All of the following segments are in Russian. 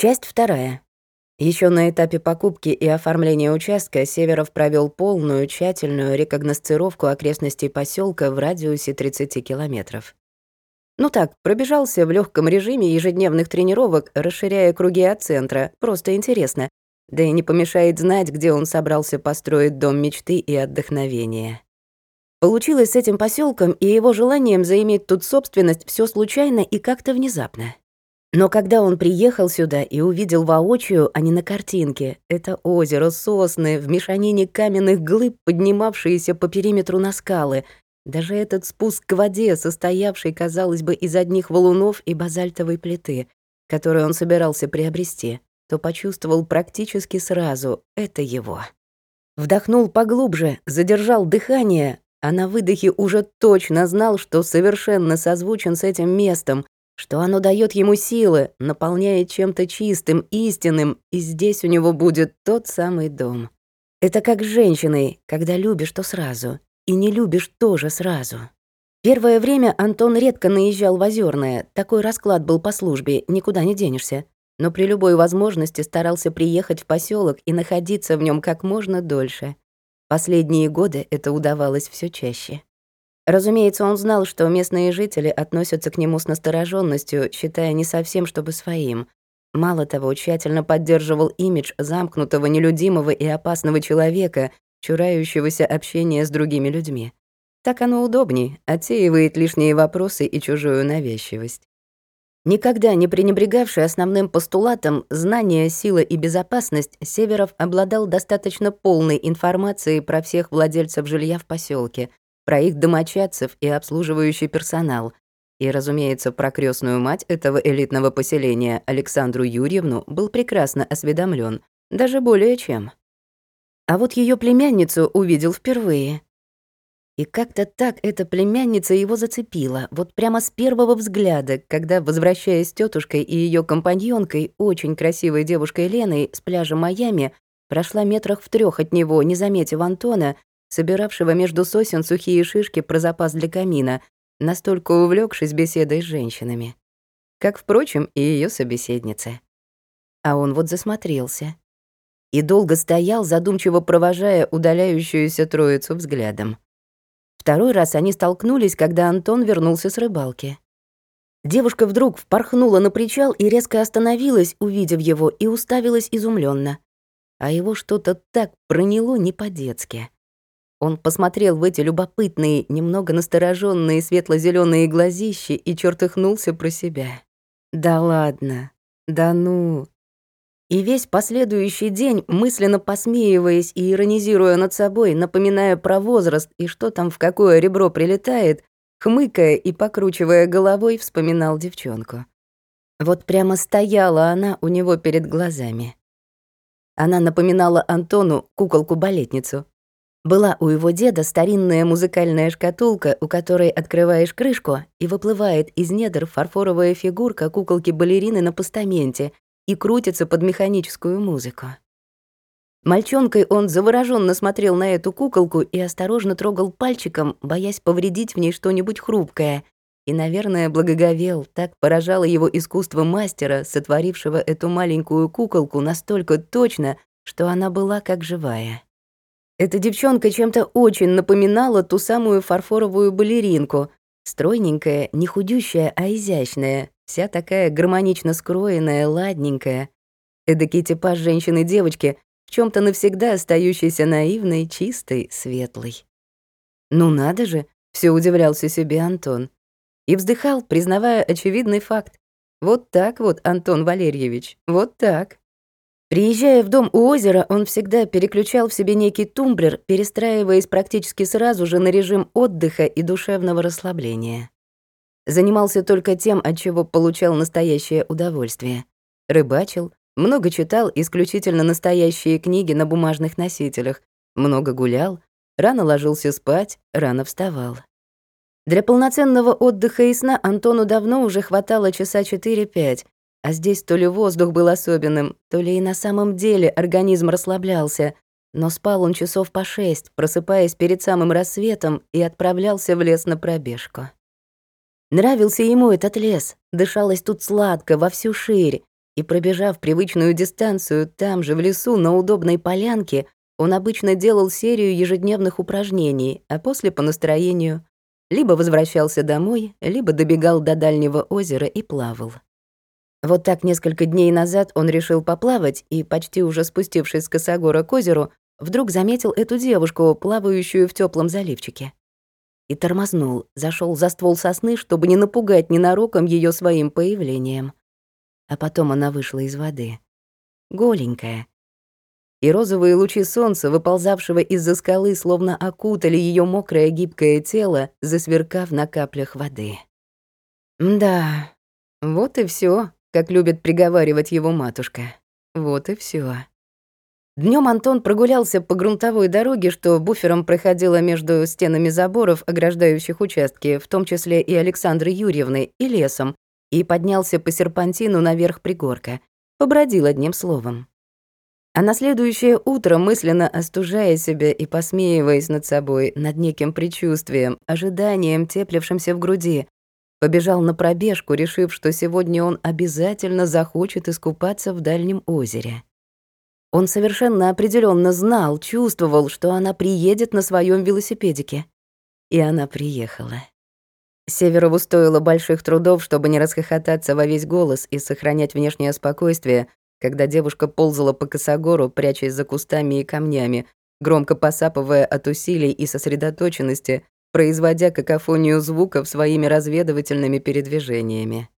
Часть вторая. Еще на этапе покупки и оформления участка Северов провел полную, тщательную рекогносцировку окрестностей поселка в радиусе 30 километров. Ну так, пробежался в легком режиме ежедневных тренировок, расширяя круги от центра, просто интересно. Да и не помешает знать, где он собрался построить дом мечты и отдохновения. Получилось с этим поселком и его желанием заиметь тут собственность все случайно и как-то внезапно. Но когда он приехал сюда и увидел воочию, а не на картинке, это озеро, сосны, в мешанине каменных глыб, поднимавшиеся по периметру на скалы, даже этот спуск к воде, состоявший, казалось бы, из одних валунов и базальтовой плиты, которую он собирался приобрести, то почувствовал практически сразу — это его. Вдохнул поглубже, задержал дыхание, а на выдохе уже точно знал, что совершенно созвучен с этим местом, что оно дает ему силы, наполняет чем-то чистым, истинным, и здесь у него будет тот самый дом. Это как с женщиной, когда любишь, то сразу, и не любишь тоже сразу. Первое время Антон редко наезжал в Озерное, такой расклад был по службе, никуда не денешься. Но при любой возможности старался приехать в поселок и находиться в нем как можно дольше. Последние годы это удавалось все чаще. Разумеется, он знал, что местные жители относятся к нему с настороженностью, считая не совсем чтобы своим. Мало того, тщательно поддерживал имидж замкнутого, нелюдимого и опасного человека, чурающегося общения с другими людьми. Так оно удобней, отсеивает лишние вопросы и чужую навязчивость. Никогда не пренебрегавший основным постулатом знания, сила и безопасность, Северов обладал достаточно полной информацией про всех владельцев жилья в поселке, про их домочадцев и обслуживающий персонал. И, разумеется, про крестную мать этого элитного поселения Александру Юрьевну был прекрасно осведомлен, даже более чем. А вот ее племянницу увидел впервые. И как-то так эта племянница его зацепила, вот прямо с первого взгляда, когда, возвращаясь с тетушкой и ее компаньонкой, очень красивой девушкой Леной, с пляжа Майами, прошла метрах в трех от него, не заметив Антона, собиравшего между сосен сухие шишки про запас для камина, настолько увлекшись беседой с женщинами. Как, впрочем, и ее собеседница. А он вот засмотрелся. И долго стоял, задумчиво провожая удаляющуюся троицу взглядом. Второй раз они столкнулись, когда Антон вернулся с рыбалки. Девушка вдруг впорхнула на причал и резко остановилась, увидев его, и уставилась изумленно. А его что-то так проняло не по-детски. Он посмотрел в эти любопытные, немного настороженные светло-зеленые глазищи и чертыхнулся про себя. «Да ладно, да ну». И весь последующий день, мысленно посмеиваясь и иронизируя над собой, напоминая про возраст и что там в какое ребро прилетает, хмыкая и покручивая головой, вспоминал девчонку. Вот прямо стояла она у него перед глазами. Она напоминала Антону куколку-балетницу, была у его деда старинная музыкальная шкатулка, у которой открываешь крышку, и выплывает из недр фарфоровая фигурка куколки-балерины на постаменте и крутится под механическую музыку. Мальчонкой он завороженно смотрел на эту куколку и осторожно трогал пальчиком, боясь повредить в ней что-нибудь хрупкое. И, наверное, благоговел, так поражало его искусство мастера, сотворившего эту маленькую куколку настолько точно, что она была как живая. Эта девчонка чем-то очень напоминала ту самую фарфоровую балеринку. Стройненькая, не худющая, а изящная, вся такая гармонично скроенная, ладненькая. Эдакий типаж женщины-девочки, в чем то навсегда остающейся наивной, чистой, светлой. «Ну надо же!» — все удивлялся себе Антон. И вздыхал, признавая очевидный факт. «Вот так вот, Антон Валерьевич, вот так». Приезжая в дом у озера, он всегда переключал в себе некий тумблер, перестраиваясь практически сразу же на режим отдыха и душевного расслабления. Занимался только тем, от чего получал настоящее удовольствие. Рыбачил, много читал исключительно настоящие книги на бумажных носителях, много гулял, рано ложился спать, рано вставал. Для полноценного отдыха и сна Антону давно уже хватало часа 4-5, а здесь то ли воздух был особенным, то ли и на самом деле организм расслаблялся. Но спал он часов по шесть, просыпаясь перед самым рассветом, и отправлялся в лес на пробежку. Нравился ему этот лес, дышалось тут сладко, во всю ширь, И пробежав привычную дистанцию там же, в лесу, на удобной полянке, он обычно делал серию ежедневных упражнений, а после по настроению либо возвращался домой, либо добегал до дальнего озера и плавал. Вот так несколько дней назад он решил поплавать и, почти уже спустившись с косогора к озеру, вдруг заметил эту девушку, плавающую в теплом заливчике. И тормознул, зашел за ствол сосны, чтобы не напугать ненароком ее своим появлением. А потом она вышла из воды. Голенькая. И розовые лучи солнца, выползавшего из-за скалы, словно окутали ее мокрое гибкое тело, засверкав на каплях воды. Да, вот и все, как любит приговаривать его матушка. Вот и все. Днем Антон прогулялся по грунтовой дороге, что буфером проходила между стенами заборов, ограждающих участки, в том числе и Александры Юрьевны, и лесом, и поднялся по серпантину наверх пригорка. Побродил одним словом. А на следующее утро, мысленно остужая себя и посмеиваясь над собой, над неким предчувствием, ожиданием, теплившимся в груди, побежал на пробежку, решив, что сегодня он обязательно захочет искупаться в дальнем озере. Он совершенно определенно знал, чувствовал, что она приедет на своем велосипедике. И она приехала. Северову стоило больших трудов, чтобы не расхохотаться во весь голос и сохранять внешнее спокойствие, когда девушка ползала по косогору, прячась за кустами и камнями, громко посапывая от усилий и сосредоточенности, производя какофонию звуков своими разведывательными передвижениями.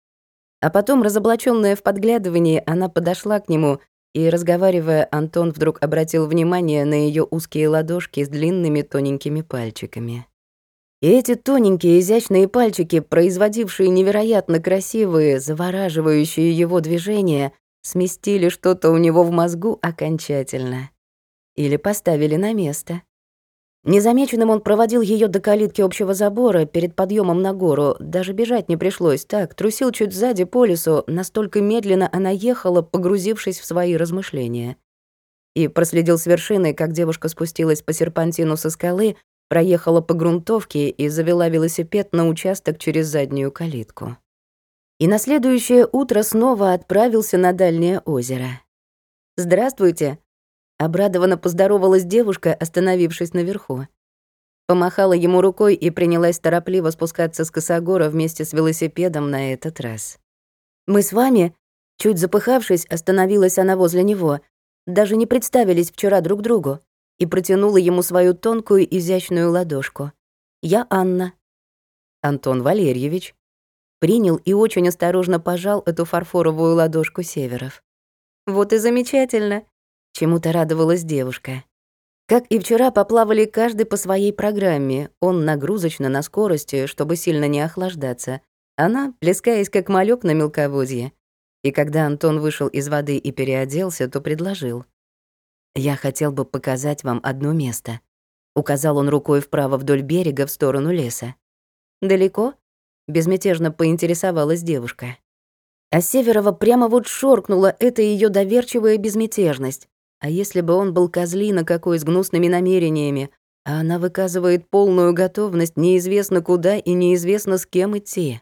А потом, разоблаченная в подглядывании, она подошла к нему и, разговаривая, Антон вдруг обратил внимание на ее узкие ладошки с длинными тоненькими пальчиками. И эти тоненькие изящные пальчики, производившие невероятно красивые, завораживающие его движения, сместили что-то у него в мозгу окончательно. Или поставили на место. Незамеченным он проводил ее до калитки общего забора перед подъемом на гору. Даже бежать не пришлось. Так, трусил чуть сзади по лесу, настолько медленно она ехала, погрузившись в свои размышления. И проследил с вершины, как девушка спустилась по серпантину со скалы, проехала по грунтовке и завела велосипед на участок через заднюю калитку. И на следующее утро снова отправился на дальнее озеро. «Здравствуйте», Обрадованно поздоровалась девушка, остановившись наверху. Помахала ему рукой и принялась торопливо спускаться с косогора вместе с велосипедом на этот раз. «Мы с вами?» Чуть запыхавшись, остановилась она возле него. Даже не представились вчера друг другу. И протянула ему свою тонкую изящную ладошку. «Я Анна». «Антон Валерьевич». Принял и очень осторожно пожал эту фарфоровую ладошку Северов. «Вот и замечательно», Чему-то радовалась девушка. Как и вчера, поплавали каждый по своей программе. Он нагрузочно на скорости, чтобы сильно не охлаждаться. Она, плескаясь как малек на мелководье. И когда Антон вышел из воды и переоделся, то предложил. «Я хотел бы показать вам одно место». Указал он рукой вправо вдоль берега в сторону леса. «Далеко?» — безмятежно поинтересовалась девушка. А Северова прямо вот шоркнула эта ее доверчивая безмятежность. А если бы он был козлина какой с гнусными намерениями, а она выказывает полную готовность неизвестно куда и неизвестно с кем идти?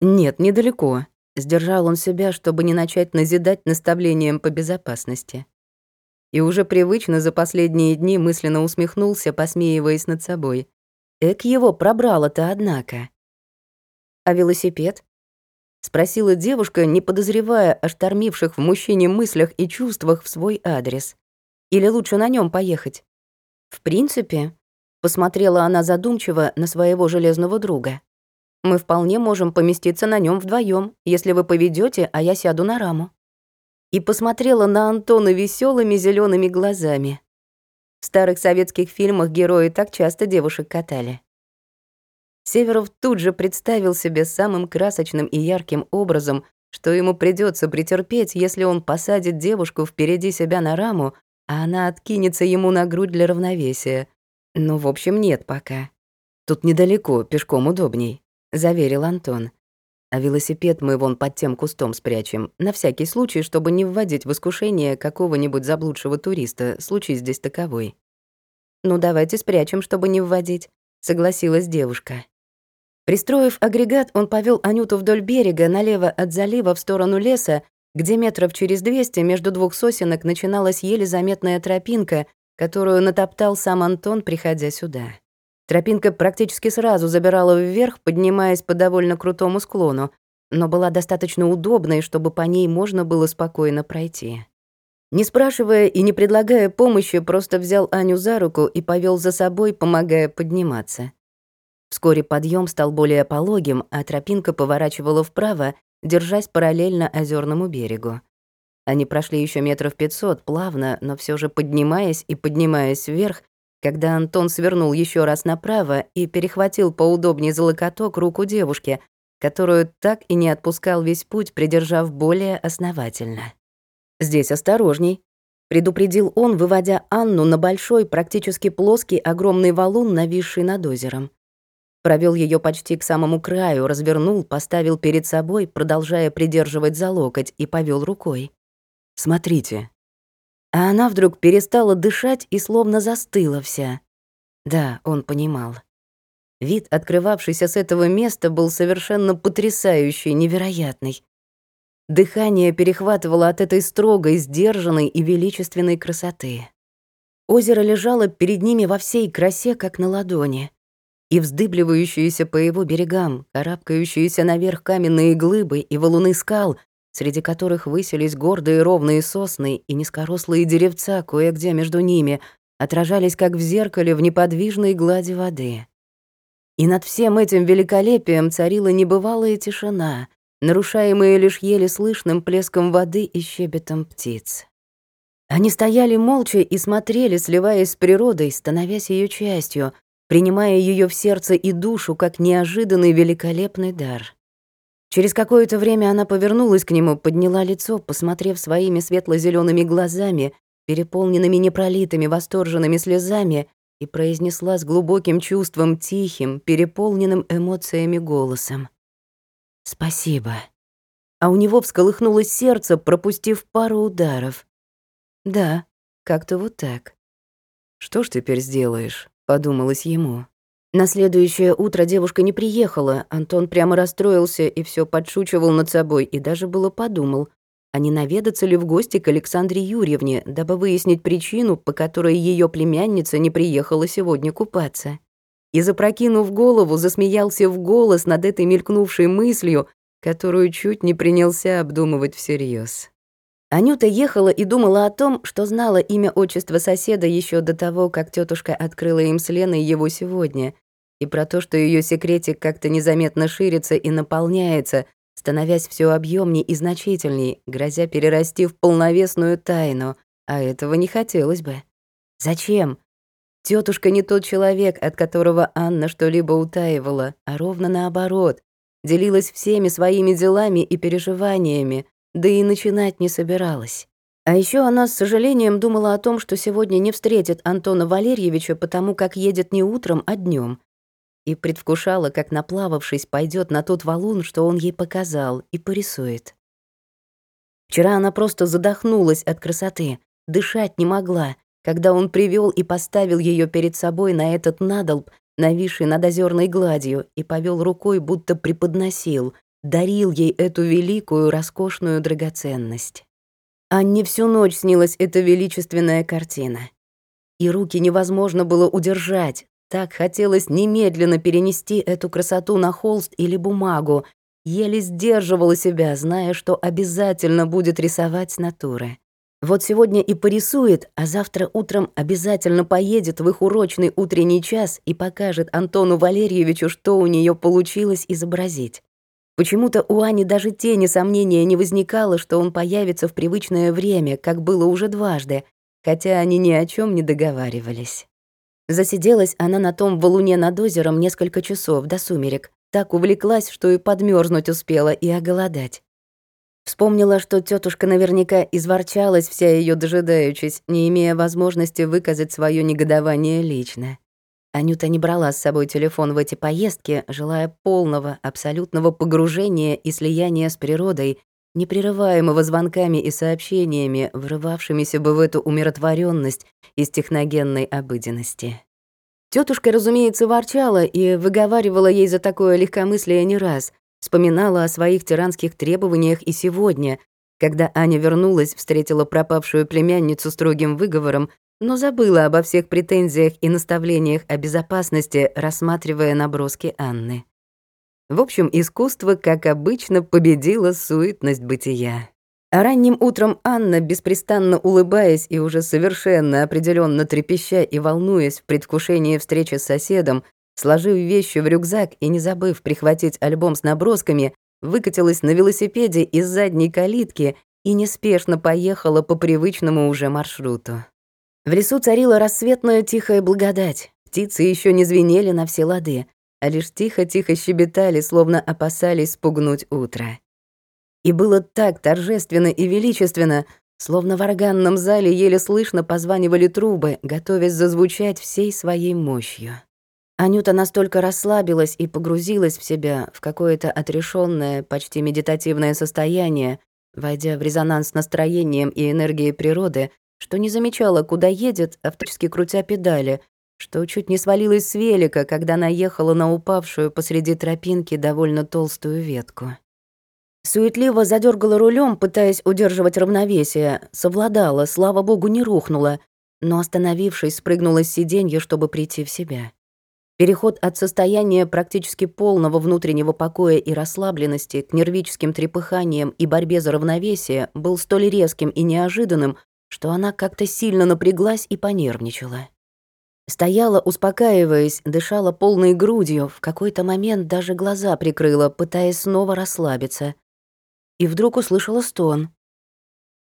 Нет, недалеко. Сдержал он себя, чтобы не начать назидать наставлением по безопасности. И уже привычно за последние дни мысленно усмехнулся, посмеиваясь над собой. Эк его пробрало-то, однако. А велосипед? Спросила девушка, не подозревая о штормивших в мужчине мыслях и чувствах в свой адрес. Или лучше на нем поехать? В принципе, посмотрела она задумчиво на своего железного друга. Мы вполне можем поместиться на нем вдвоем, если вы поведете, а я сяду на раму. И посмотрела на Антона веселыми зелеными глазами. В старых советских фильмах герои так часто девушек катали. Северов тут же представил себе самым красочным и ярким образом, что ему придется претерпеть, если он посадит девушку впереди себя на раму, а она откинется ему на грудь для равновесия. Ну, в общем, нет пока. Тут недалеко, пешком удобней, заверил Антон. А велосипед мы вон под тем кустом спрячем, на всякий случай, чтобы не вводить в искушение какого-нибудь заблудшего туриста, случай здесь таковой. Ну, давайте спрячем, чтобы не вводить, согласилась девушка. Пристроив агрегат, он повел Анюту вдоль берега, налево от залива в сторону леса, где метров через 200 между двух сосенок начиналась еле заметная тропинка, которую натоптал сам Антон, приходя сюда. Тропинка практически сразу забирала вверх, поднимаясь по довольно крутому склону, но была достаточно удобной, чтобы по ней можно было спокойно пройти. Не спрашивая и не предлагая помощи, просто взял Аню за руку и повел за собой, помогая подниматься. Вскоре подъем стал более пологим, а тропинка поворачивала вправо, держась параллельно озерному берегу. Они прошли еще метров пятьсот, плавно, но все же поднимаясь и поднимаясь вверх, когда Антон свернул еще раз направо и перехватил поудобнее за локоток руку девушки, которую так и не отпускал весь путь, придержав более основательно. «Здесь осторожней», — предупредил он, выводя Анну на большой, практически плоский огромный валун, нависший над озером. Провел ее почти к самому краю, развернул, поставил перед собой, продолжая придерживать за локоть, и повел рукой. «Смотрите». А она вдруг перестала дышать и словно застыла вся. Да, он понимал. Вид, открывавшийся с этого места, был совершенно потрясающий, невероятный. Дыхание перехватывало от этой строгой, сдержанной и величественной красоты. Озеро лежало перед ними во всей красе, как на ладони. И вздыбливающиеся по его берегам, карабкающиеся наверх каменные глыбы и валуны скал, среди которых высились гордые ровные сосны и низкорослые деревца кое-где между ними, отражались как в зеркале в неподвижной глади воды. И над всем этим великолепием царила небывалая тишина, нарушаемые лишь еле слышным плеском воды и щебетом птиц. Они стояли молча и смотрели, сливаясь с природой, становясь ее частью, принимая ее в сердце и душу как неожиданный великолепный дар. Через какое-то время она повернулась к нему, подняла лицо, посмотрев своими светло зелеными глазами, переполненными непролитыми восторженными слезами, и произнесла с глубоким чувством, тихим, переполненным эмоциями голосом. «Спасибо». А у него всколыхнулось сердце, пропустив пару ударов. «Да, как-то вот так». «Что ж теперь сделаешь?» — подумалось ему. На следующее утро девушка не приехала, Антон прямо расстроился и все подшучивал над собой, и даже было подумал, а не наведаться ли в гости к Александре Юрьевне, дабы выяснить причину, по которой ее племянница не приехала сегодня купаться и, запрокинув голову, засмеялся в голос над этой мелькнувшей мыслью, которую чуть не принялся обдумывать всерьез. Анюта ехала и думала о том, что знала имя отчества соседа еще до того, как тетушка открыла им с Леной его сегодня, и про то, что ее секретик как-то незаметно ширится и наполняется, становясь все объемнее и значительней, грозя перерасти в полновесную тайну, а этого не хотелось бы. Зачем? Тетушка не тот человек, от которого Анна что-либо утаивала, а ровно наоборот. Делилась всеми своими делами и переживаниями, да и начинать не собиралась. А еще она с сожалением думала о том, что сегодня не встретит Антона Валерьевича, потому как едет не утром, а днем, И предвкушала, как наплававшись, пойдет на тот валун, что он ей показал, и порисует. Вчера она просто задохнулась от красоты, дышать не могла, когда он привел и поставил ее перед собой на этот надолб, нависший над озерной гладью, и повел рукой, будто преподносил, дарил ей эту великую, роскошную драгоценность. Анне всю ночь снилась эта величественная картина. И руки невозможно было удержать, так хотелось немедленно перенести эту красоту на холст или бумагу, еле сдерживала себя, зная, что обязательно будет рисовать натуры. Вот сегодня и порисует, а завтра утром обязательно поедет в их урочный утренний час и покажет Антону Валерьевичу, что у нее получилось изобразить. Почему-то у Ани даже тени сомнения не возникало, что он появится в привычное время, как было уже дважды, хотя они ни о чем не договаривались. Засиделась она на том валуне над озером несколько часов до сумерек, так увлеклась, что и подмерзнуть успела, и оголодать. Вспомнила, что тетушка наверняка изворчалась вся ее дожидаючись, не имея возможности выказать свое негодование лично. Анюта не брала с собой телефон в эти поездки, желая полного, абсолютного погружения и слияния с природой, непрерываемого звонками и сообщениями, врывавшимися бы в эту умиротворенность из техногенной обыденности. Тетушка, разумеется, ворчала и выговаривала ей за такое легкомыслие не раз, вспоминала о своих тиранских требованиях и сегодня, Когда Аня вернулась, встретила пропавшую племянницу строгим выговором, но забыла обо всех претензиях и наставлениях о безопасности, рассматривая наброски Анны. В общем, искусство, как обычно, победило суетность бытия. А ранним утром Анна, беспрестанно улыбаясь и уже совершенно определенно трепеща и волнуясь в предвкушении встречи с соседом, сложив вещи в рюкзак и не забыв прихватить альбом с набросками, выкатилась на велосипеде из задней калитки и неспешно поехала по привычному уже маршруту. В лесу царила рассветная тихая благодать. Птицы еще не звенели на все лады, а лишь тихо-тихо щебетали, словно опасались спугнуть утро. И было так торжественно и величественно, словно в органном зале еле слышно позванивали трубы, готовясь зазвучать всей своей мощью. Анюта настолько расслабилась и погрузилась в себя, в какое-то отрешенное, почти медитативное состояние, войдя в резонанс с настроением и энергией природы, что не замечала, куда едет, автоматически крутя педали, что чуть не свалилась с велика, когда наехала на упавшую посреди тропинки довольно толстую ветку. Суетливо задергала рулем, пытаясь удерживать равновесие, совладала, слава богу, не рухнула, но, остановившись, спрыгнула с сиденья, чтобы прийти в себя. Переход от состояния практически полного внутреннего покоя и расслабленности к нервическим трепыханиям и борьбе за равновесие был столь резким и неожиданным, что она как-то сильно напряглась и понервничала. Стояла, успокаиваясь, дышала полной грудью, в какой-то момент даже глаза прикрыла, пытаясь снова расслабиться. И вдруг услышала стон.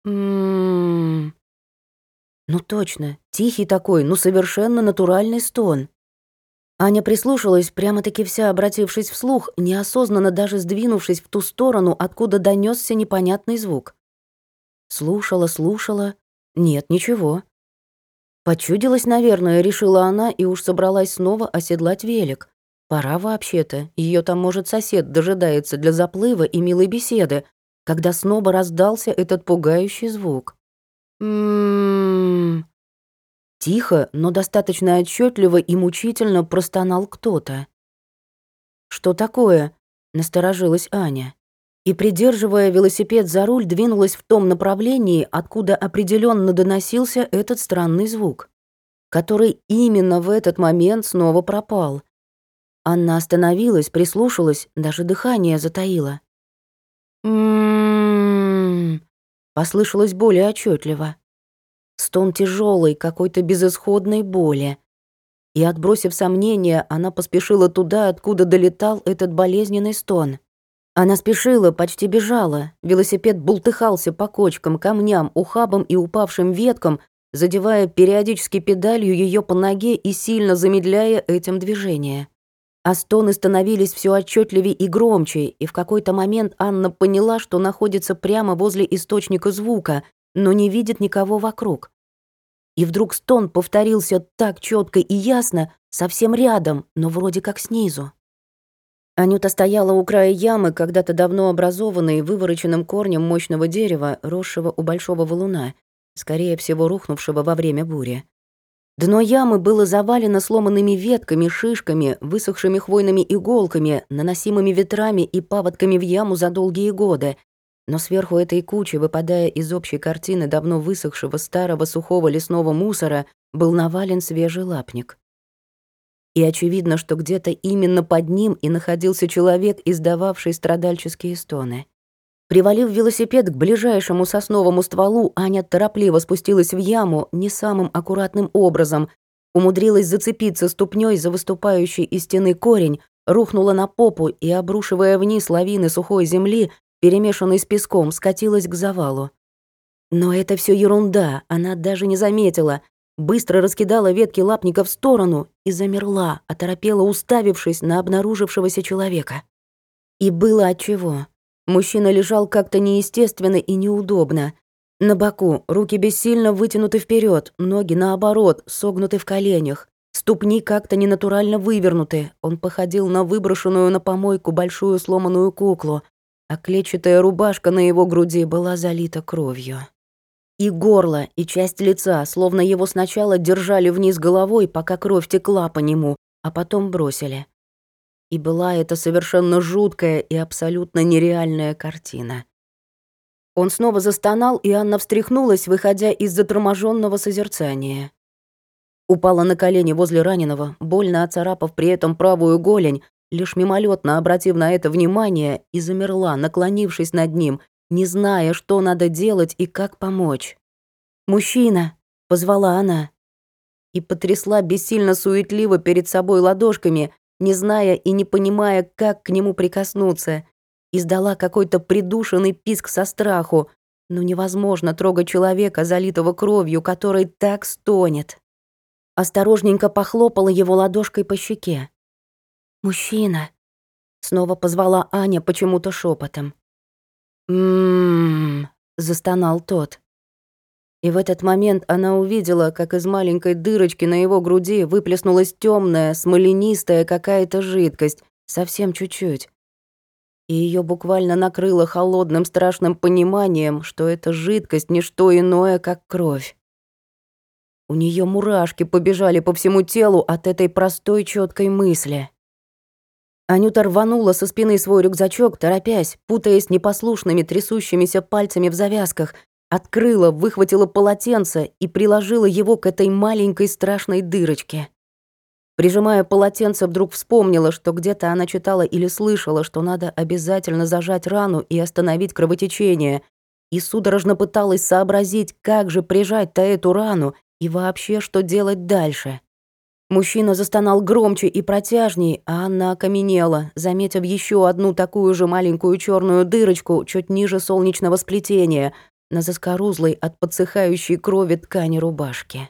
«М-м-м...» Ну точно, тихий такой, ну совершенно натуральный стон. Аня прислушалась, прямо-таки вся обратившись вслух, неосознанно даже сдвинувшись в ту сторону, откуда донесся непонятный звук. Слушала, слушала, нет, ничего. Почудилась, наверное, решила она и уж собралась снова оседлать велик. Пора вообще-то, ее там, может, сосед дожидается для заплыва и милой беседы, когда снова раздался этот пугающий звук. «М-м-м...» Тихо, но достаточно отчетливо и мучительно простонал кто-то. «Что такое?» — насторожилась Аня и, придерживая велосипед за руль, двинулась в том направлении, откуда определенно доносился этот странный звук, который именно в этот момент снова пропал. Анна остановилась, прислушалась, даже дыхание затаила. «М-м-м», послышалось более отчетливо. Стон тяжелый, какой-то безысходной боли. И, отбросив сомнения, она поспешила туда, откуда долетал этот болезненный стон. Она спешила, почти бежала. Велосипед бултыхался по кочкам, камням, ухабам и упавшим веткам, задевая периодически педалью ее по ноге и сильно замедляя этим движение. А стоны становились все отчетливее и громче, и в какой-то момент Анна поняла, что находится прямо возле источника звука, но не видит никого вокруг. И вдруг стон повторился так четко и ясно, совсем рядом, но вроде как снизу. Анюта стояла у края ямы, когда-то давно образованной вывороченным корнем мощного дерева, росшего у большого валуна, скорее всего, рухнувшего во время бури. Дно ямы было завалено сломанными ветками, шишками, высохшими хвойными иголками, наносимыми ветрами и паводками в яму за долгие годы. Но сверху этой кучи, выпадая из общей картины давно высохшего старого сухого лесного мусора, был навален свежий лапник и очевидно, что где-то именно под ним и находился человек, издававший страдальческие стоны. Привалив велосипед к ближайшему сосновому стволу, Аня торопливо спустилась в яму не самым аккуратным образом, умудрилась зацепиться ступней за выступающий из стены корень, рухнула на попу и, обрушивая вниз лавины сухой земли, перемешанной с песком, скатилась к завалу. Но это все ерунда, она даже не заметила, быстро раскидала ветки лапника в сторону и замерла, оторопела, уставившись на обнаружившегося человека. И было отчего. Мужчина лежал как-то неестественно и неудобно. На боку, руки бессильно вытянуты вперед, ноги, наоборот, согнуты в коленях. Ступни как-то ненатурально вывернуты. Он походил на выброшенную на помойку большую сломанную куклу, а клетчатая рубашка на его груди была залита кровью. И горло, и часть лица, словно его сначала держали вниз головой, пока кровь текла по нему, а потом бросили. И была это совершенно жуткая и абсолютно нереальная картина. Он снова застонал, и Анна встряхнулась, выходя из заторможенного созерцания. Упала на колени возле раненого, больно оцарапав при этом правую голень, лишь мимолетно обратив на это внимание, и замерла, наклонившись над ним, не зная, что надо делать и как помочь. «Мужчина!» — позвала она. И потрясла бессильно суетливо перед собой ладошками, не зная и не понимая, как к нему прикоснуться. Издала какой-то придушенный писк со страху, но невозможно трогать человека, залитого кровью, который так стонет. Осторожненько похлопала его ладошкой по щеке. «Мужчина!» — снова позвала Аня почему-то шепотом. «М-м-м», застонал тот. И в этот момент она увидела, как из маленькой дырочки на его груди выплеснулась темная, смоленистая какая-то жидкость, совсем чуть-чуть и ее буквально накрыло холодным страшным пониманием, что эта жидкость не что иное, как кровь. У нее мурашки побежали по всему телу от этой простой четкой мысли. Анюта рванула со спины свой рюкзачок, торопясь, путаясь непослушными трясущимися пальцами в завязках, открыла, выхватила полотенце и приложила его к этой маленькой страшной дырочке. Прижимая полотенце, вдруг вспомнила, что где-то она читала или слышала, что надо обязательно зажать рану и остановить кровотечение, и судорожно пыталась сообразить, как же прижать-то эту рану и вообще, что делать дальше. Мужчина застонал громче и протяжней, а Анна окаменела, заметив еще одну такую же маленькую черную дырочку чуть ниже солнечного сплетения на заскорузлой от подсыхающей крови ткани рубашки.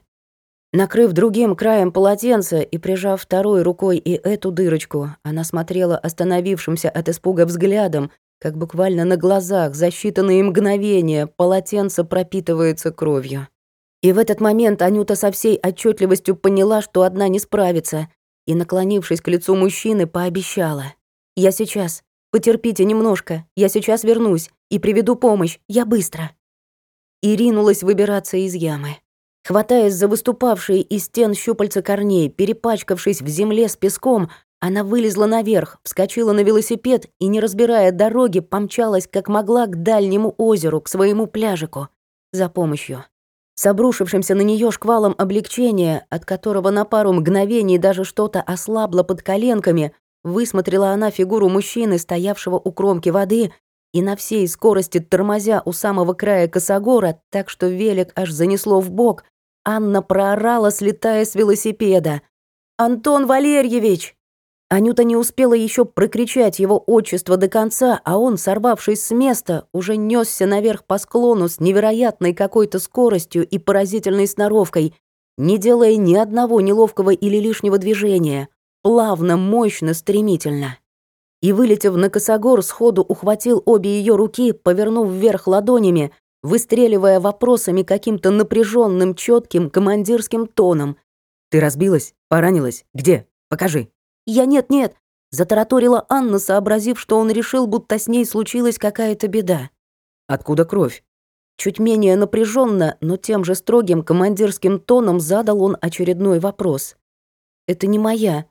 Накрыв другим краем полотенца и прижав второй рукой и эту дырочку, она смотрела остановившимся от испуга взглядом, как буквально на глазах за считанные мгновения полотенце пропитывается кровью. И в этот момент Анюта со всей отчетливостью поняла, что одна не справится, и, наклонившись к лицу мужчины, пообещала. «Я сейчас. Потерпите немножко. Я сейчас вернусь и приведу помощь. Я быстро». И ринулась выбираться из ямы. Хватаясь за выступавшие из стен щупальца корней, перепачкавшись в земле с песком, она вылезла наверх, вскочила на велосипед и, не разбирая дороги, помчалась как могла к дальнему озеру, к своему пляжику, за помощью. С обрушившимся на нее шквалом облегчения, от которого на пару мгновений даже что-то ослабло под коленками, высмотрела она фигуру мужчины, стоявшего у кромки воды, и на всей скорости тормозя у самого края косогора, так что велик аж занесло в бок, Анна проорала, слетая с велосипеда. «Антон Валерьевич!» Анюта не успела еще прокричать его отчество до конца, а он, сорвавшись с места, уже несся наверх по склону с невероятной какой-то скоростью и поразительной сноровкой, не делая ни одного неловкого или лишнего движения, плавно, мощно, стремительно. И, вылетев на косогор, сходу ухватил обе ее руки, повернув вверх ладонями, выстреливая вопросами каким-то напряженным, четким командирским тоном. «Ты разбилась? Поранилась? Где? Покажи». «Я нет-нет», — затараторила Анна, сообразив, что он решил, будто с ней случилась какая-то беда. «Откуда кровь?» Чуть менее напряженно, но тем же строгим командирским тоном задал он очередной вопрос. «Это не моя».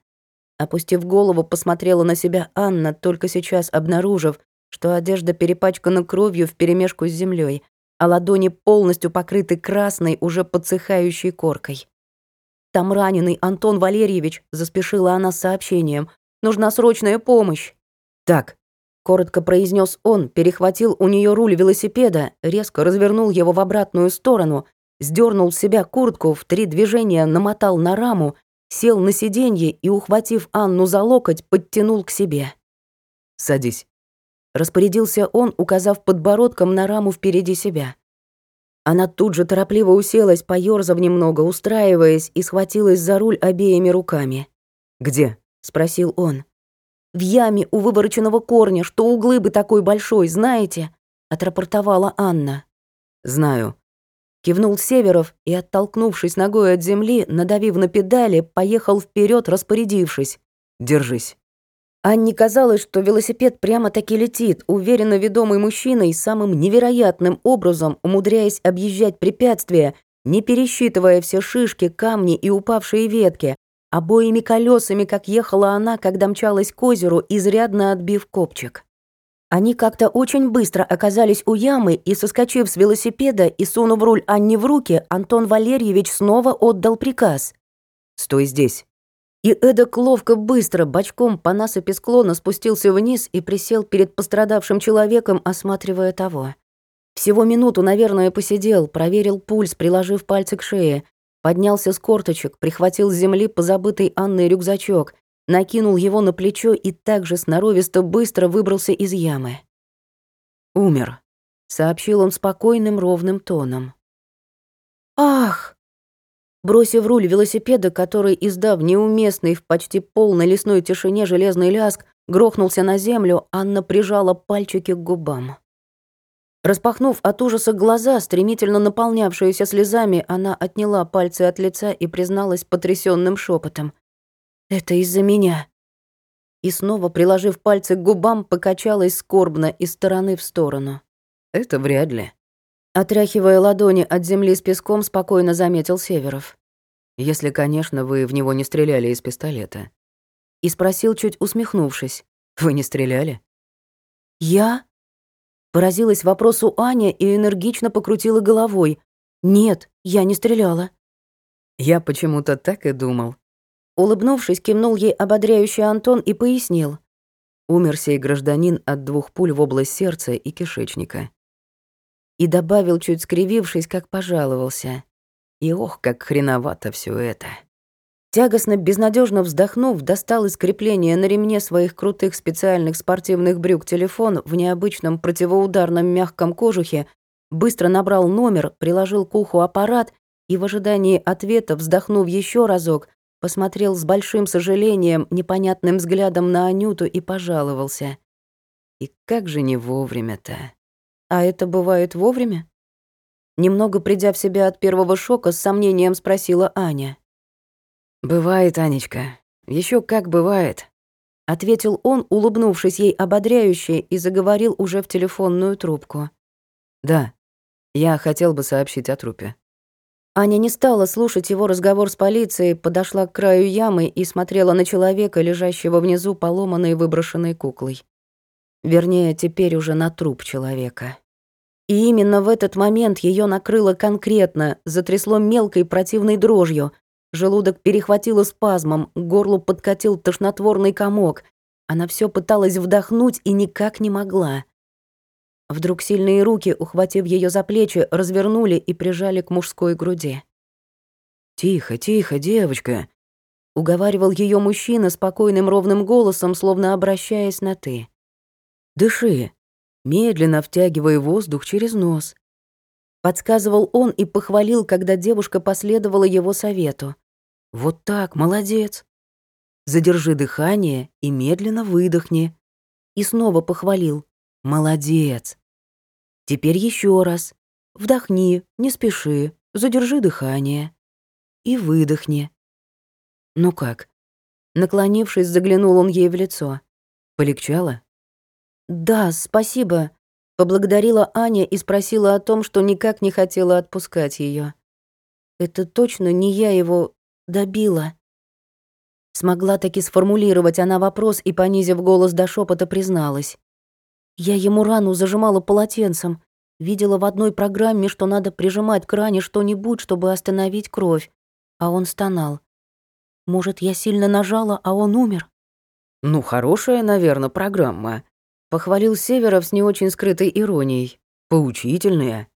Опустив голову, посмотрела на себя Анна, только сейчас обнаружив, что одежда перепачкана кровью вперемешку с землей, а ладони полностью покрыты красной, уже подсыхающей коркой. «Там раненый Антон Валерьевич», — заспешила она с сообщением. «Нужна срочная помощь». «Так», — коротко произнес он, перехватил у нее руль велосипеда, резко развернул его в обратную сторону, сдернул с себя куртку, в три движения намотал на раму, сел на сиденье и, ухватив Анну за локоть, подтянул к себе. «Садись». Распорядился он, указав подбородком на раму впереди себя. Она тут же торопливо уселась, поёрзав немного, устраиваясь, и схватилась за руль обеими руками. «Где?» — спросил он. «В яме у вывороченного корня, что у глыбы такой большой, знаете?» — отрапортовала Анна. «Знаю». Кивнул Северов и, оттолкнувшись ногой от земли, надавив на педали, поехал вперед, распорядившись. «Держись». Анне казалось, что велосипед прямо-таки летит, уверенно ведомый мужчиной, самым невероятным образом умудряясь объезжать препятствия, не пересчитывая все шишки, камни и упавшие ветки, обоими колесами, как ехала она, когда мчалась к озеру, изрядно отбив копчик. Они как-то очень быстро оказались у ямы, и, соскочив с велосипеда и сунув руль Анне в руки, Антон Валерьевич снова отдал приказ. «Стой здесь». И эдак ловко быстро бочком по насыпи склона спустился вниз и присел перед пострадавшим человеком, осматривая того. Всего минуту, наверное, посидел, проверил пульс, приложив пальцы к шее, поднялся с корточек, прихватил с земли позабытый Анной рюкзачок, накинул его на плечо и также сноровисто быстро выбрался из ямы. «Умер», — сообщил он спокойным ровным тоном. «Ах!» Бросив руль велосипеда, который, издав неуместный в почти полной лесной тишине железный ляск, грохнулся на землю, Анна прижала пальчики к губам. Распахнув от ужаса глаза, стремительно наполнявшиеся слезами, она отняла пальцы от лица и призналась потрясенным шепотом: «Это из-за меня». И снова, приложив пальцы к губам, покачалась скорбно из стороны в сторону. «Это вряд ли». Отряхивая ладони от земли с песком, спокойно заметил Северов. «Если, конечно, вы в него не стреляли из пистолета». И спросил, чуть усмехнувшись. «Вы не стреляли?» «Я?» Поразилась вопросу Аня и энергично покрутила головой. «Нет, я не стреляла». «Я почему-то так и думал». Улыбнувшись, кивнул ей ободряющий Антон и пояснил. Умер сей гражданин от двух пуль в область сердца и кишечника. И добавил, чуть скривившись, как пожаловался. И ох, как хреновато все это. Тягостно, безнадежно вздохнув, достал из крепления на ремне своих крутых специальных спортивных брюк телефон в необычном противоударном мягком кожухе, быстро набрал номер, приложил к уху аппарат и в ожидании ответа, вздохнув еще разок, посмотрел с большим сожалением, непонятным взглядом на Анюту и пожаловался. И как же не вовремя-то? А это бывает вовремя? Немного придя в себя от первого шока, с сомнением спросила Аня. «Бывает, Анечка. Еще как бывает», — ответил он, улыбнувшись ей ободряюще, и заговорил уже в телефонную трубку. «Да, я хотел бы сообщить о трупе». Аня не стала слушать его разговор с полицией, подошла к краю ямы и смотрела на человека, лежащего внизу поломанной выброшенной куклой. Вернее, теперь уже на труп человека. И именно в этот момент ее накрыло конкретно, затрясло мелкой противной дрожью — Желудок перехватило спазмом, к горлу подкатил тошнотворный комок. Она все пыталась вдохнуть и никак не могла. Вдруг сильные руки, ухватив ее за плечи, развернули и прижали к мужской груди. «Тихо, тихо, девочка», — уговаривал ее мужчина спокойным ровным голосом, словно обращаясь на «ты». «Дыши, медленно втягивая воздух через нос». Подсказывал он и похвалил, когда девушка последовала его совету. Вот так, молодец. Задержи дыхание и медленно выдохни. И снова похвалил. Молодец. Теперь еще раз. Вдохни, не спеши, задержи дыхание. И выдохни. Ну как? Наклонившись, заглянул он ей в лицо. Полегчало? Да, спасибо. Поблагодарила Аня и спросила о том, что никак не хотела отпускать ее. Это точно не я его Добила. Смогла таки сформулировать она вопрос и, понизив голос до шепота, призналась. Я ему рану зажимала полотенцем. Видела в одной программе, что надо прижимать к ране что-нибудь, чтобы остановить кровь. А он стонал. Может, я сильно нажала, а он умер? Ну, хорошая, наверное, программа. Похвалил Северов с не очень скрытой иронией. Поучительная.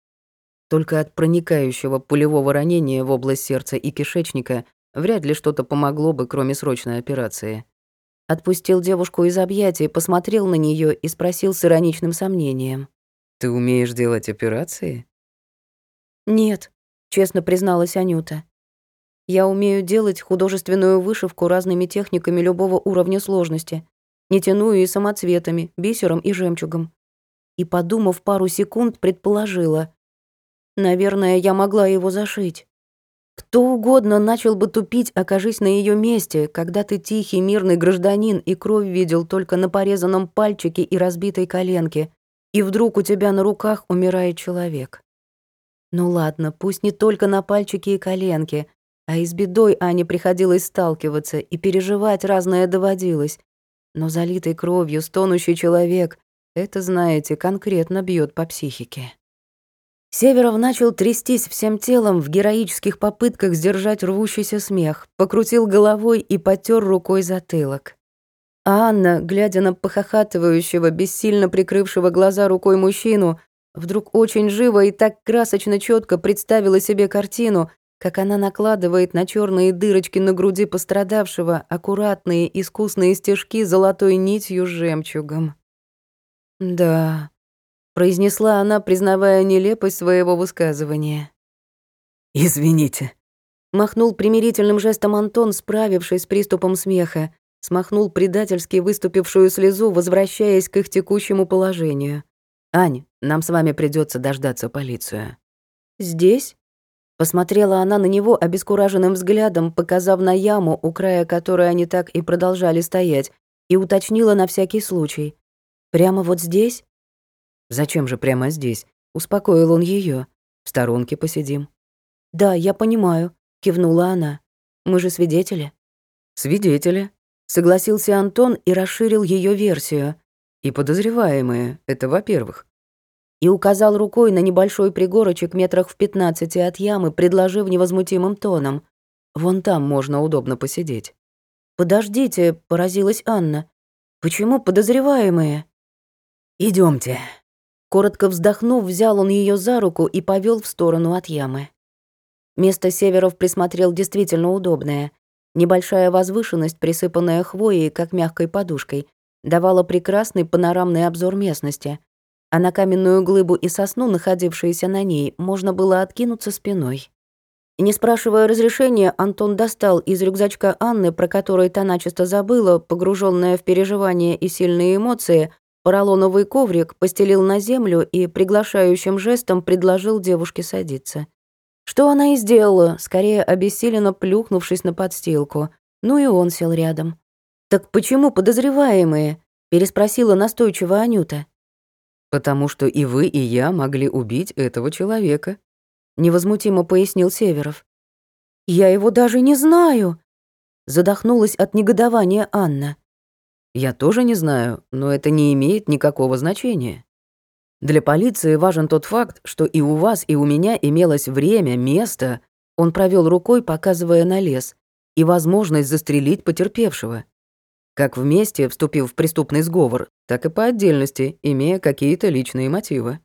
Только от проникающего пулевого ранения в область сердца и кишечника Вряд ли что-то помогло бы, кроме срочной операции. Отпустил девушку из объятий, посмотрел на нее и спросил с ироничным сомнением. «Ты умеешь делать операции?» «Нет», — честно призналась Анюта. «Я умею делать художественную вышивку разными техниками любого уровня сложности, нетяную и самоцветами, бисером и жемчугом». И, подумав пару секунд, предположила. «Наверное, я могла его зашить». Кто угодно начал бы тупить, окажись на ее месте, когда ты тихий, мирный гражданин и кровь видел только на порезанном пальчике и разбитой коленке, и вдруг у тебя на руках умирает человек. Ну ладно, пусть не только на пальчике и коленке, а и с бедой Ане приходилось сталкиваться, и переживать разное доводилось. Но залитый кровью, стонущий человек — Это, знаете, конкретно бьет по психике. Северов начал трястись всем телом в героических попытках сдержать рвущийся смех, покрутил головой и потер рукой затылок. А Анна, глядя на похохатывающего, бессильно прикрывшего глаза рукой мужчину, вдруг очень живо и так красочно четко представила себе картину, как она накладывает на черные дырочки на груди пострадавшего аккуратные искусные стежки золотой нитью с жемчугом. Да, произнесла она, признавая нелепость своего высказывания. «Извините», — махнул примирительным жестом Антон, справившись с приступом смеха, смахнул предательски выступившую слезу, возвращаясь к их текущему положению. «Ань, нам с вами придется дождаться полицию». «Здесь?» Посмотрела она на него обескураженным взглядом, показав на яму, у края которой они так и продолжали стоять, и уточнила на всякий случай. «Прямо вот здесь?» «Зачем же прямо здесь?» — успокоил он ее. «В сторонке посидим». «Да, я понимаю», — кивнула она. «Мы же свидетели». «Свидетели», — согласился Антон и расширил ее версию. «И подозреваемые, это во-первых». И указал рукой на небольшой пригорочек метрах в пятнадцати от ямы, предложив невозмутимым тоном. «Вон там можно удобно посидеть». «Подождите», — поразилась Анна. «Почему подозреваемые?» Идемте. Коротко вздохнув, взял он ее за руку и повел в сторону от ямы. Место Северов присмотрел действительно удобное. Небольшая возвышенность, присыпанная хвоей, как мягкой подушкой, давала прекрасный панорамный обзор местности, а на каменную глыбу и сосну, находившиеся на ней, можно было откинуться спиной. Не спрашивая разрешения, Антон достал из рюкзачка Анны, про который та начисто забыла, погруженная в переживания и сильные эмоции, поролоновый коврик, постелил на землю и приглашающим жестом предложил девушке садиться. Что она и сделала, скорее обессиленно плюхнувшись на подстилку. Ну и он сел рядом. «Так почему подозреваемые?» — переспросила настойчиво Анюта. «Потому что и вы, и я могли убить этого человека», — невозмутимо пояснил Северов. «Я его даже не знаю», — задохнулась от негодования Анна. Я тоже не знаю, но это не имеет никакого значения. Для полиции важен тот факт, что и у вас, и у меня имелось время, место, он провел рукой, показывая на лес, и возможность застрелить потерпевшего. Как вместе, вступив в преступный сговор, так и по отдельности, имея какие-то личные мотивы.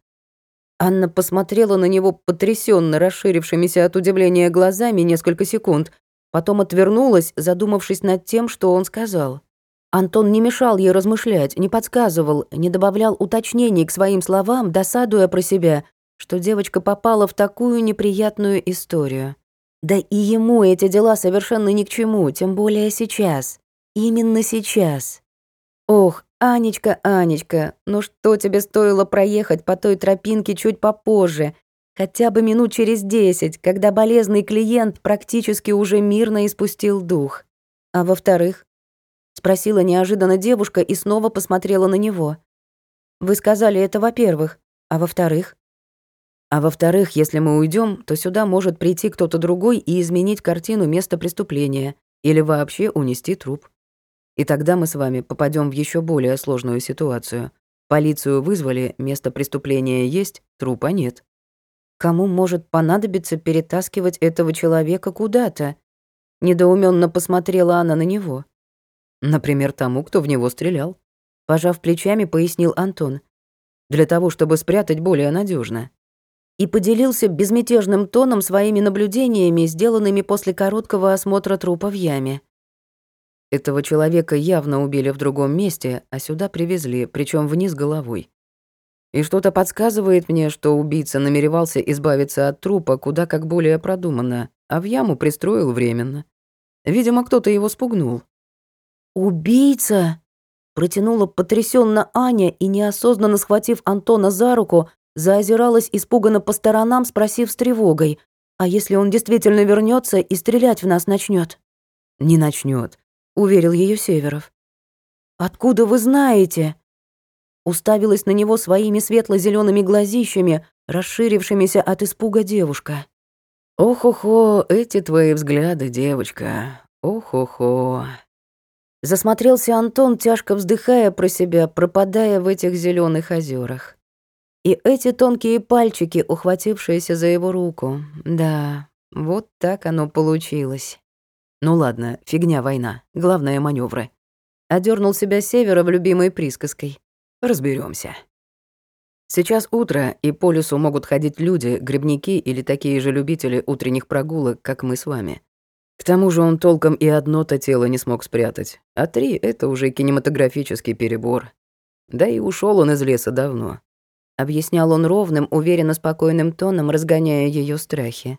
Анна посмотрела на него потрясенно расширившимися от удивления глазами несколько секунд, потом отвернулась, задумавшись над тем, что он сказал. Антон не мешал ей размышлять, не подсказывал, не добавлял уточнений к своим словам, досадуя про себя, что девочка попала в такую неприятную историю. Да и ему эти дела совершенно ни к чему, тем более сейчас. Именно сейчас. Ох, Анечка, Анечка, ну что тебе стоило проехать по той тропинке чуть попозже, хотя бы минут через десять, когда болезный клиент практически уже мирно испустил дух. А во-вторых, Спросила неожиданно девушка и снова посмотрела на него. «Вы сказали это во-первых, а во-вторых?» «А во-вторых, если мы уйдем, то сюда может прийти кто-то другой и изменить картину места преступления или вообще унести труп. И тогда мы с вами попадем в еще более сложную ситуацию. Полицию вызвали, место преступления есть, трупа нет. Кому может понадобиться перетаскивать этого человека куда-то? Недоуменно посмотрела она на него. Например, тому, кто в него стрелял. Пожав плечами, пояснил Антон. Для того, чтобы спрятать более надежно. И поделился безмятежным тоном своими наблюдениями, сделанными после короткого осмотра трупа в яме. Этого человека явно убили в другом месте, а сюда привезли, причем вниз головой. И что-то подсказывает мне, что убийца намеревался избавиться от трупа куда как более продуманно, а в яму пристроил временно. Видимо, кто-то его спугнул. «Убийца!» — протянула потрясенно Аня и, неосознанно схватив Антона за руку, заозиралась испуганно по сторонам, спросив с тревогой, «А если он действительно вернется и стрелять в нас начнет? «Не начнет, уверил ее Северов. «Откуда вы знаете?» Уставилась на него своими светло зелеными глазищами, расширившимися от испуга девушка. «Ох-охо, эти твои взгляды, девочка, ох-охо!» Засмотрелся Антон, тяжко вздыхая про себя, пропадая в этих зеленых озерах. И эти тонкие пальчики, ухватившиеся за его руку. Да, вот так оно получилось. Ну ладно, фигня война. Главное маневры. Одернул себя севера в любимой присказкой. Разберемся. Сейчас утро, и по лесу могут ходить люди, грибники или такие же любители утренних прогулок, как мы с вами. К тому же он толком и одно-то тело не смог спрятать, а три — это уже кинематографический перебор. Да и ушел он из леса давно. Объяснял он ровным, уверенно спокойным тоном, разгоняя ее страхи.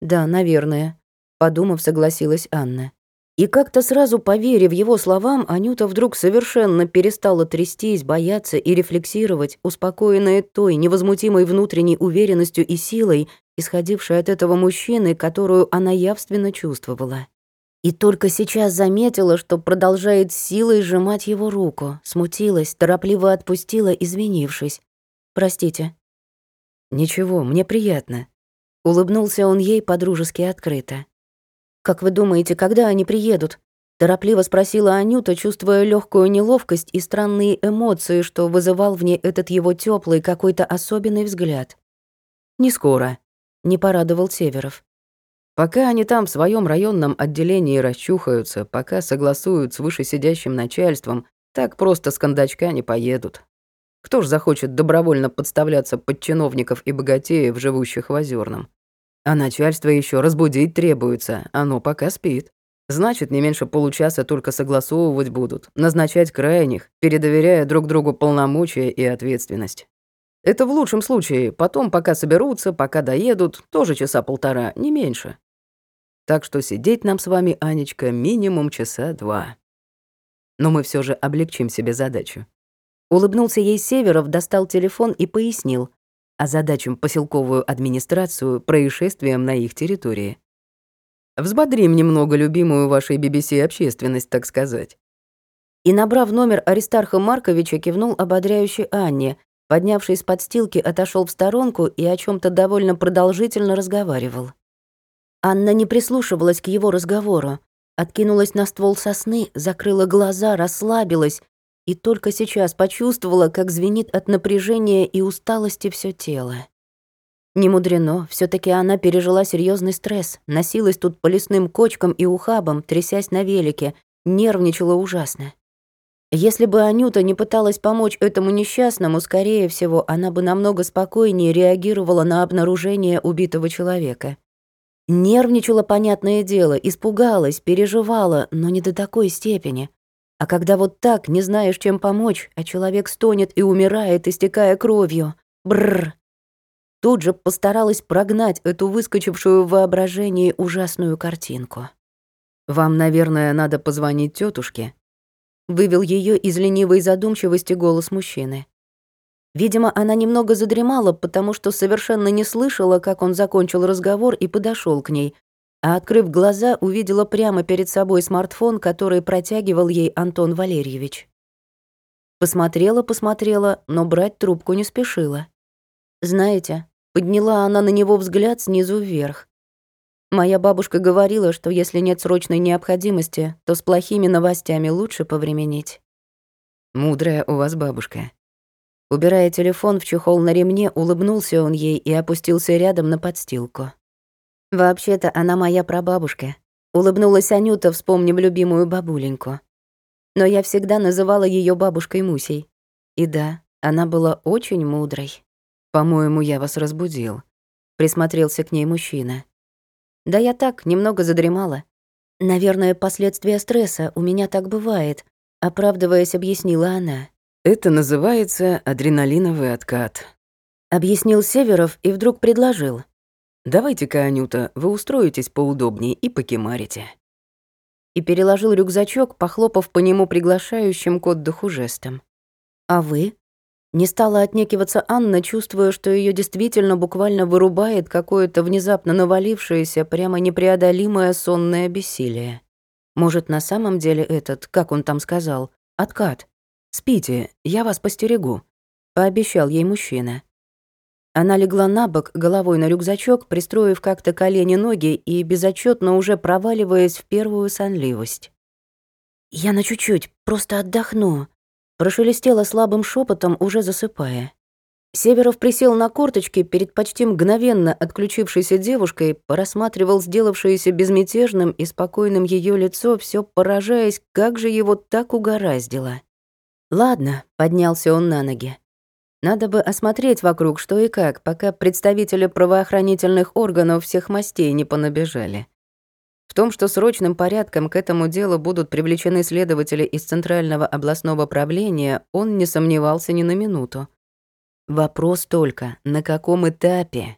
«Да, наверное», — подумав, согласилась Анна. И как-то сразу поверив его словам, Анюта вдруг совершенно перестала трястись, бояться и рефлексировать, успокоенная той невозмутимой внутренней уверенностью и силой, исходившей от этого мужчины, которую она явственно чувствовала. И только сейчас заметила, что продолжает силой сжимать его руку, смутилась, торопливо отпустила, извинившись. «Простите». «Ничего, мне приятно». Улыбнулся он ей подружески открыто. «Как вы думаете, когда они приедут?» Торопливо спросила Анюта, чувствуя легкую неловкость и странные эмоции, что вызывал в ней этот его теплый какой-то особенный взгляд. «Не скоро», — не порадовал Северов. «Пока они там в своем районном отделении расчухаются, пока согласуют с вышесидящим начальством, так просто с кондачка не поедут. Кто ж захочет добровольно подставляться под чиновников и богатеев, живущих в Озерном? А начальство еще разбудить требуется, оно пока спит. Значит, не меньше получаса только согласовывать будут, назначать крайних, передоверяя друг другу полномочия и ответственность. Это в лучшем случае, потом, пока соберутся, пока доедут, тоже часа полтора, не меньше. Так что сидеть нам с вами, Анечка, минимум часа два. Но мы все же облегчим себе задачу. Улыбнулся ей Северов, достал телефон и пояснил озадачим поселковую администрацию происшествием на их территории. Взбодрим немного любимую вашей BBC общественность, так сказать. И, набрав номер Аристарха Марковича, кивнул ободряюще Анне, поднявшись с подстилки, отошел в сторонку и о чем то довольно продолжительно разговаривал. Анна не прислушивалась к его разговору, откинулась на ствол сосны, закрыла глаза, расслабилась и только сейчас почувствовала, как звенит от напряжения и усталости все тело. Не мудрено, все таки она пережила серьезный стресс, носилась тут по лесным кочкам и ухабам, трясясь на велике, нервничала ужасно. Если бы Анюта не пыталась помочь этому несчастному, скорее всего, она бы намного спокойнее реагировала на обнаружение убитого человека. Нервничала, понятное дело, испугалась, переживала, но не до такой степени. А когда вот так, не знаешь, чем помочь, а человек стонет и умирает, истекая кровью. Бррр. Тут же постаралась прогнать эту выскочившую в воображении ужасную картинку. «Вам, наверное, надо позвонить тетушке. Вывел ее из ленивой задумчивости голос мужчины. Видимо, она немного задремала, потому что совершенно не слышала, как он закончил разговор и подошел к ней, а открыв глаза, увидела прямо перед собой смартфон, который протягивал ей Антон Валерьевич. Посмотрела, посмотрела, но брать трубку не спешила. Знаете, подняла она на него взгляд снизу вверх. Моя бабушка говорила, что если нет срочной необходимости, то с плохими новостями лучше повременить. Мудрая у вас бабушка. Убирая телефон в чехол на ремне, улыбнулся он ей и опустился рядом на подстилку. «Вообще-то она моя прабабушка», — улыбнулась Анюта, вспомнив любимую бабуленьку. Но я всегда называла ее бабушкой Мусей. И да, она была очень мудрой. «По-моему, я вас разбудил», — присмотрелся к ней мужчина. «Да я так, немного задремала. Наверное, последствия стресса, у меня так бывает», — оправдываясь, объяснила она. «Это называется адреналиновый откат», — объяснил Северов и вдруг предложил. «Давайте-ка, Анюта, вы устроитесь поудобнее и покемарите». И переложил рюкзачок, похлопав по нему приглашающим к отдыху жестом. «А вы?» Не стала отнекиваться Анна, чувствуя, что ее действительно буквально вырубает какое-то внезапно навалившееся, прямо непреодолимое сонное бессилие. Может, на самом деле этот, как он там сказал, откат? «Спите, я вас постерегу», — пообещал ей мужчина. Она легла на бок, головой на рюкзачок, пристроив как-то колени-ноги и безотчетно уже проваливаясь в первую сонливость. «Я на чуть-чуть, просто отдохну», — прошелестела слабым шепотом, уже засыпая. Северов присел на корточки перед почти мгновенно отключившейся девушкой, порассматривал сделавшееся безмятежным и спокойным ее лицо, все поражаясь, как же его так угораздило. «Ладно», — поднялся он на ноги. «Надо бы осмотреть вокруг что и как, пока представители правоохранительных органов всех мастей не понабежали. В том, что срочным порядком к этому делу будут привлечены следователи из Центрального областного правления, он не сомневался ни на минуту. Вопрос только, на каком этапе?